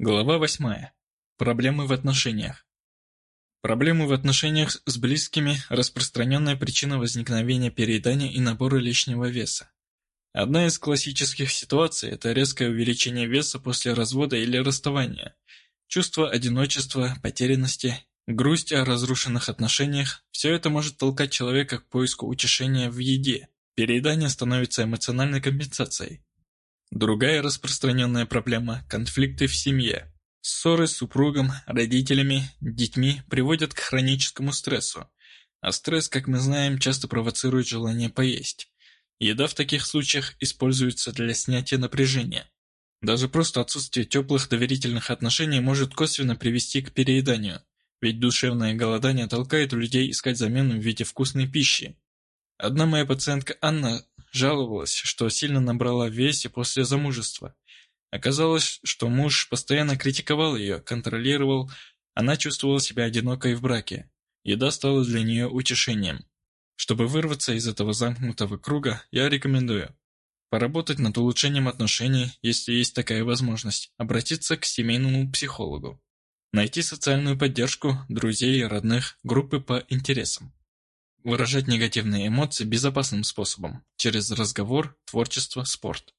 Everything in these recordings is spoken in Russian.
Глава восьмая. Проблемы в отношениях. Проблемы в отношениях с близкими – распространенная причина возникновения переедания и набора лишнего веса. Одна из классических ситуаций – это резкое увеличение веса после развода или расставания. Чувство одиночества, потерянности, грусть о разрушенных отношениях – все это может толкать человека к поиску утешения в еде. Переедание становится эмоциональной компенсацией. Другая распространенная проблема – конфликты в семье. Ссоры с супругом, родителями, детьми приводят к хроническому стрессу. А стресс, как мы знаем, часто провоцирует желание поесть. Еда в таких случаях используется для снятия напряжения. Даже просто отсутствие теплых доверительных отношений может косвенно привести к перееданию, ведь душевное голодание толкает людей искать замену в виде вкусной пищи. Одна моя пациентка Анна Жаловалась, что сильно набрала весе после замужества. Оказалось, что муж постоянно критиковал ее, контролировал, она чувствовала себя одинокой в браке. Еда стала для нее утешением. Чтобы вырваться из этого замкнутого круга, я рекомендую поработать над улучшением отношений, если есть такая возможность, обратиться к семейному психологу, найти социальную поддержку, друзей и родных, группы по интересам. Выражать негативные эмоции безопасным способом, через разговор, творчество, спорт.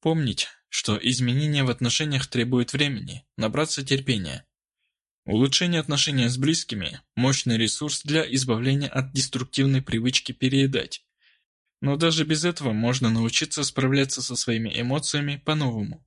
Помнить, что изменения в отношениях требуют времени, набраться терпения. Улучшение отношений с близкими – мощный ресурс для избавления от деструктивной привычки переедать. Но даже без этого можно научиться справляться со своими эмоциями по-новому.